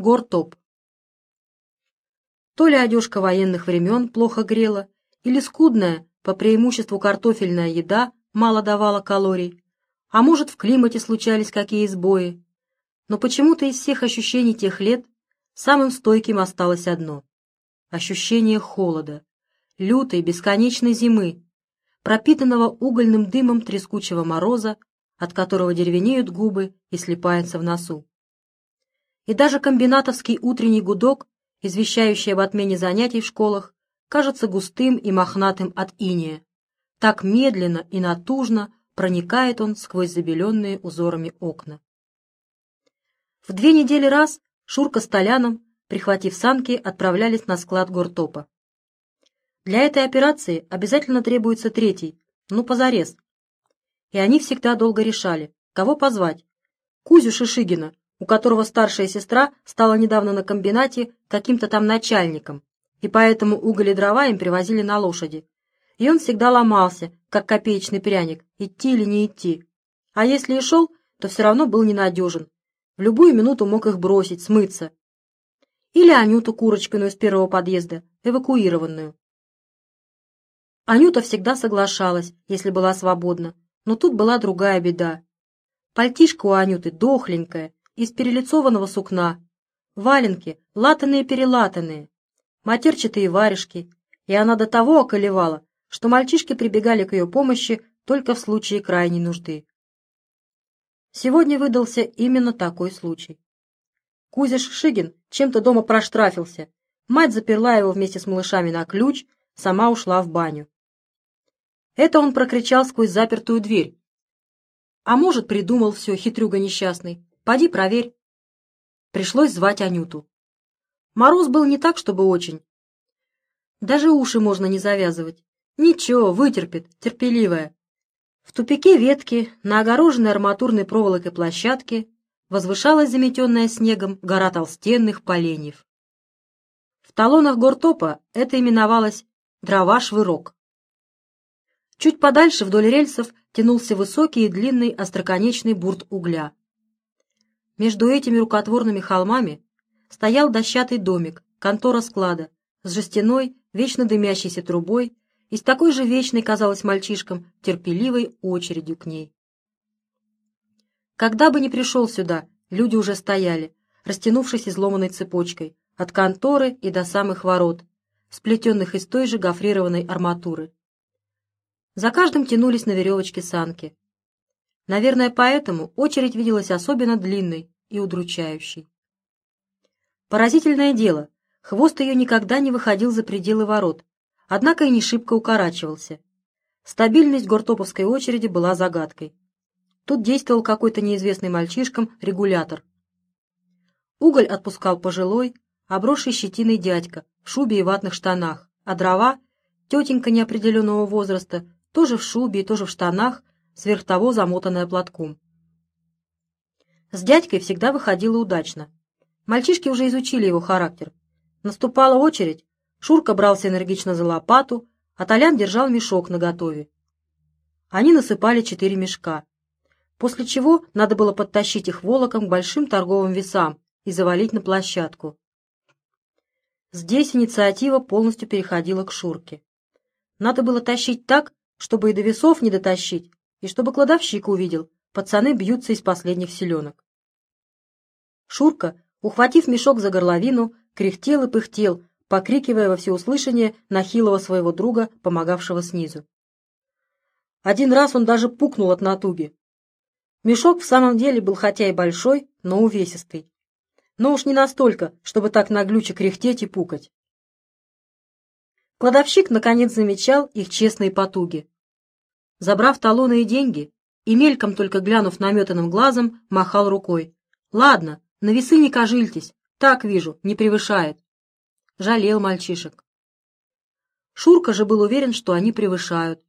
Гортоп. То ли одежка военных времен плохо грела, или скудная, по преимуществу картофельная еда мало давала калорий, а может, в климате случались какие сбои. Но почему-то из всех ощущений тех лет самым стойким осталось одно — ощущение холода, лютой бесконечной зимы, пропитанного угольным дымом трескучего мороза, от которого деревенеют губы и слипается в носу и даже комбинатовский утренний гудок, извещающий об отмене занятий в школах, кажется густым и мохнатым от иния. Так медленно и натужно проникает он сквозь забеленные узорами окна. В две недели раз Шурка с Толяном, прихватив санки, отправлялись на склад гортопа. Для этой операции обязательно требуется третий, ну, позарез. И они всегда долго решали, кого позвать. Кузю Шишигина, у которого старшая сестра стала недавно на комбинате каким-то там начальником, и поэтому уголь и дрова им привозили на лошади. И он всегда ломался, как копеечный пряник, идти или не идти. А если и шел, то все равно был ненадежен. В любую минуту мог их бросить, смыться. Или Анюту Курочкину из первого подъезда, эвакуированную. Анюта всегда соглашалась, если была свободна, но тут была другая беда. Пальтишка у Анюты дохленькая, из перелицованного сукна, валенки, латаные-перелатанные, матерчатые варежки, и она до того околевала, что мальчишки прибегали к ее помощи только в случае крайней нужды. Сегодня выдался именно такой случай. Кузя Шишигин чем-то дома проштрафился, мать заперла его вместе с малышами на ключ, сама ушла в баню. Это он прокричал сквозь запертую дверь. А может, придумал все, хитрюга несчастный, Поди проверь. Пришлось звать Анюту. Мороз был не так, чтобы очень. Даже уши можно не завязывать. Ничего, вытерпит, терпеливая. В тупике ветки, на огороженной арматурной проволокой площадке, возвышалась заметенная снегом гора толстенных поленьев. В талонах гортопа это именовалось «дрова-швырок». Чуть подальше вдоль рельсов тянулся высокий и длинный остроконечный бурт угля. Между этими рукотворными холмами стоял дощатый домик, контора склада, с жестяной, вечно дымящейся трубой и с такой же вечной, казалось мальчишкам, терпеливой очередью к ней. Когда бы ни пришел сюда, люди уже стояли, растянувшись изломанной цепочкой, от конторы и до самых ворот, сплетенных из той же гофрированной арматуры. За каждым тянулись на веревочке санки. Наверное, поэтому очередь виделась особенно длинной и удручающей. Поразительное дело, хвост ее никогда не выходил за пределы ворот, однако и не шибко укорачивался. Стабильность гортоповской очереди была загадкой. Тут действовал какой-то неизвестный мальчишкам регулятор. Уголь отпускал пожилой, обросший щетиной дядька в шубе и ватных штанах, а дрова — тетенька неопределенного возраста, тоже в шубе и тоже в штанах, сверх того замотанная платком. С дядькой всегда выходило удачно. Мальчишки уже изучили его характер. Наступала очередь, Шурка брался энергично за лопату, а Толян держал мешок наготове. Они насыпали четыре мешка, после чего надо было подтащить их волоком к большим торговым весам и завалить на площадку. Здесь инициатива полностью переходила к Шурке. Надо было тащить так, чтобы и до весов не дотащить, и чтобы кладовщик увидел, пацаны бьются из последних селенок. Шурка, ухватив мешок за горловину, кряхтел и пыхтел, покрикивая во всеуслышание на хилого своего друга, помогавшего снизу. Один раз он даже пукнул от натуги. Мешок в самом деле был хотя и большой, но увесистый. Но уж не настолько, чтобы так наглюче кряхтеть и пукать. Кладовщик наконец замечал их честные потуги. Забрав талоны и деньги, и мельком только глянув наметанным глазом, махал рукой. «Ладно, на весы не кожильтесь, так вижу, не превышает». Жалел мальчишек. Шурка же был уверен, что они превышают.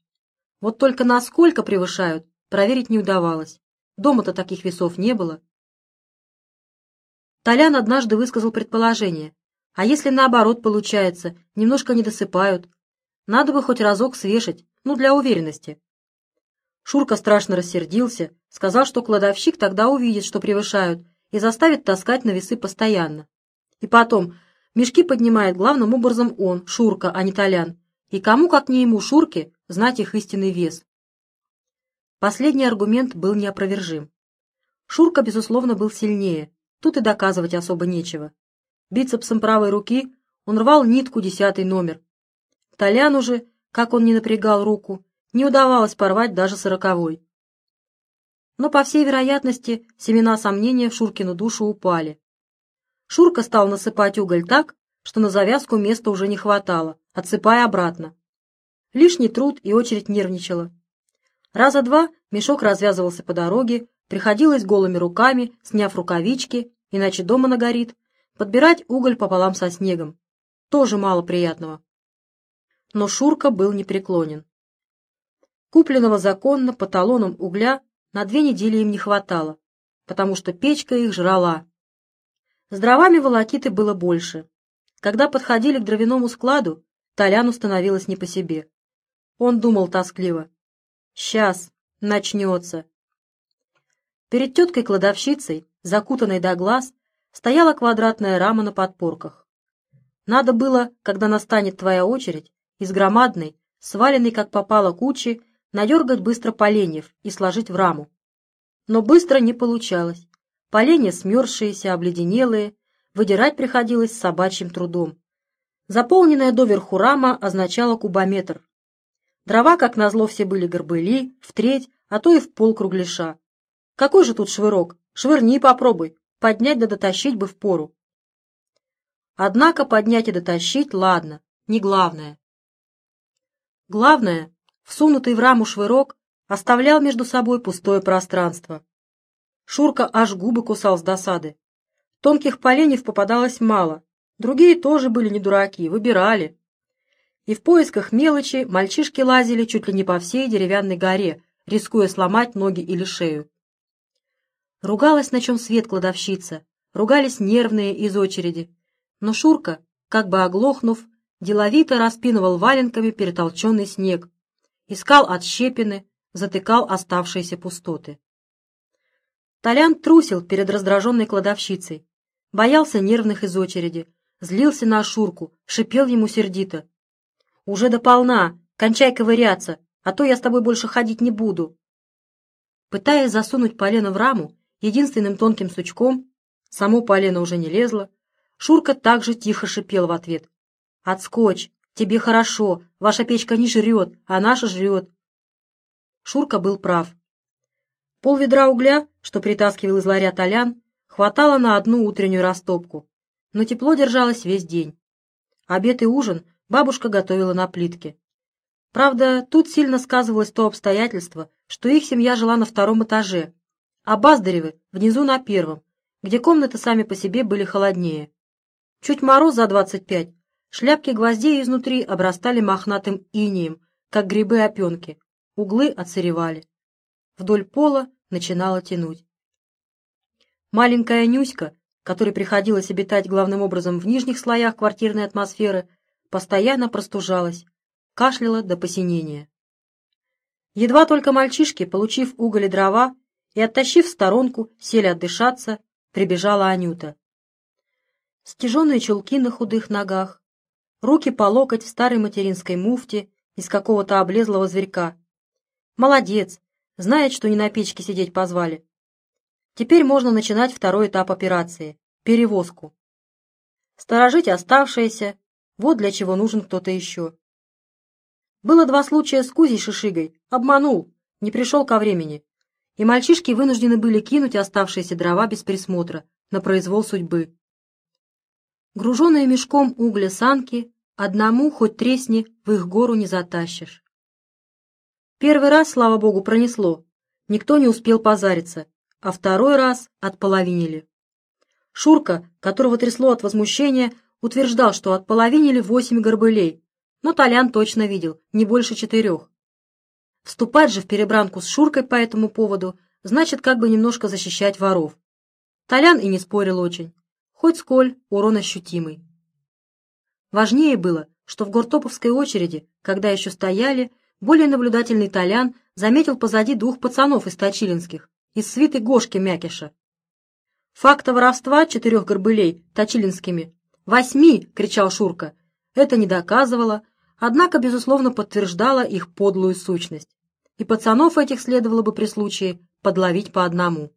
Вот только насколько превышают, проверить не удавалось. Дома-то таких весов не было. Толян однажды высказал предположение. А если наоборот получается, немножко не досыпают? Надо бы хоть разок свешать, ну, для уверенности. Шурка страшно рассердился, сказал, что кладовщик тогда увидит, что превышают, и заставит таскать на весы постоянно. И потом, мешки поднимает главным образом он, Шурка, а не Толян. И кому, как не ему, Шурке, знать их истинный вес. Последний аргумент был неопровержим. Шурка, безусловно, был сильнее. Тут и доказывать особо нечего. Бицепсом правой руки он рвал нитку десятый номер. Толяну же, как он не напрягал руку, не удавалось порвать даже сороковой. Но, по всей вероятности, семена сомнения в Шуркину душу упали. Шурка стал насыпать уголь так, что на завязку места уже не хватало, отсыпая обратно. Лишний труд и очередь нервничала. Раза два мешок развязывался по дороге, приходилось голыми руками, сняв рукавички, иначе дома нагорит, подбирать уголь пополам со снегом. Тоже мало приятного. Но Шурка был непреклонен. Купленного законно по талонам угля на две недели им не хватало, потому что печка их жрала. С дровами волокиты было больше. Когда подходили к дровяному складу, Толяну становилось не по себе. Он думал тоскливо. «Сейчас, начнется». Перед теткой-кладовщицей, закутанной до глаз, стояла квадратная рама на подпорках. Надо было, когда настанет твоя очередь, из громадной, сваленной как попало кучи, надергать быстро поленьев и сложить в раму. Но быстро не получалось. Поленья смерзшиеся, обледенелые, выдирать приходилось собачьим трудом. Заполненная доверху рама означала кубометр. Дрова, как назло, все были горбыли, в треть, а то и в пол кругляша. Какой же тут швырок? Швырни и попробуй. Поднять да дотащить бы в пору. Однако поднять и дотащить, ладно, не главное. Главное, всунутый в раму швырок оставлял между собой пустое пространство. Шурка аж губы кусал с досады. Тонких поленьев попадалось мало, другие тоже были не дураки, выбирали. И в поисках мелочи мальчишки лазили чуть ли не по всей деревянной горе, рискуя сломать ноги или шею. Ругалась, на чем свет кладовщица, ругались нервные из очереди. Но Шурка, как бы оглохнув, деловито распинывал валенками перетолченный снег, искал отщепины, затыкал оставшиеся пустоты. Толян трусил перед раздраженной кладовщицей, боялся нервных из очереди, злился на Шурку, шипел ему сердито. «Уже дополна, кончай ковыряться, а то я с тобой больше ходить не буду». Пытаясь засунуть полено в раму, единственным тонким сучком, само полено уже не лезло, Шурка также тихо шипел в ответ. «Отскочь! Тебе хорошо! Ваша печка не жрет, а наша жрет!» Шурка был прав. Пол ведра угля, что притаскивал из ларя Толян, хватало на одну утреннюю растопку, но тепло держалось весь день. Обед и ужин бабушка готовила на плитке. Правда, тут сильно сказывалось то обстоятельство, что их семья жила на втором этаже, а Баздаревы внизу на первом, где комнаты сами по себе были холоднее. Чуть мороз за двадцать пять, шляпки гвоздей изнутри обрастали мохнатым инием, как грибы-опенки, углы отсыревали. Вдоль пола начинало тянуть. Маленькая Нюська, которой приходилось обитать главным образом в нижних слоях квартирной атмосферы, постоянно простужалась, кашляла до посинения. Едва только мальчишки, получив уголь и дрова и оттащив в сторонку, сели отдышаться, прибежала Анюта. Стяженные чулки на худых ногах, руки по локоть в старой материнской муфте из какого-то облезлого зверька. Молодец, знает, что не на печке сидеть позвали. Теперь можно начинать второй этап операции — перевозку. Сторожить оставшееся, вот для чего нужен кто-то еще. Было два случая с Кузей Шишигой, обманул, не пришел ко времени, и мальчишки вынуждены были кинуть оставшиеся дрова без присмотра, на произвол судьбы. Груженные мешком угля санки, одному хоть тресни, в их гору не затащишь. Первый раз, слава богу, пронесло, никто не успел позариться, а второй раз отполовинили. Шурка, которого трясло от возмущения, утверждал, что отполовинили восемь горбылей, но Толян точно видел, не больше четырех. Вступать же в перебранку с Шуркой по этому поводу значит как бы немножко защищать воров. Толян и не спорил очень хоть сколь урон ощутимый. Важнее было, что в гортоповской очереди, когда еще стояли, более наблюдательный Толян заметил позади двух пацанов из Точилинских, из свиты Гошки Мякиша. Факта воровства четырех горбылей точилинскими «Восьми!» — кричал Шурка. Это не доказывало, однако, безусловно, подтверждало их подлую сущность. И пацанов этих следовало бы при случае подловить по одному.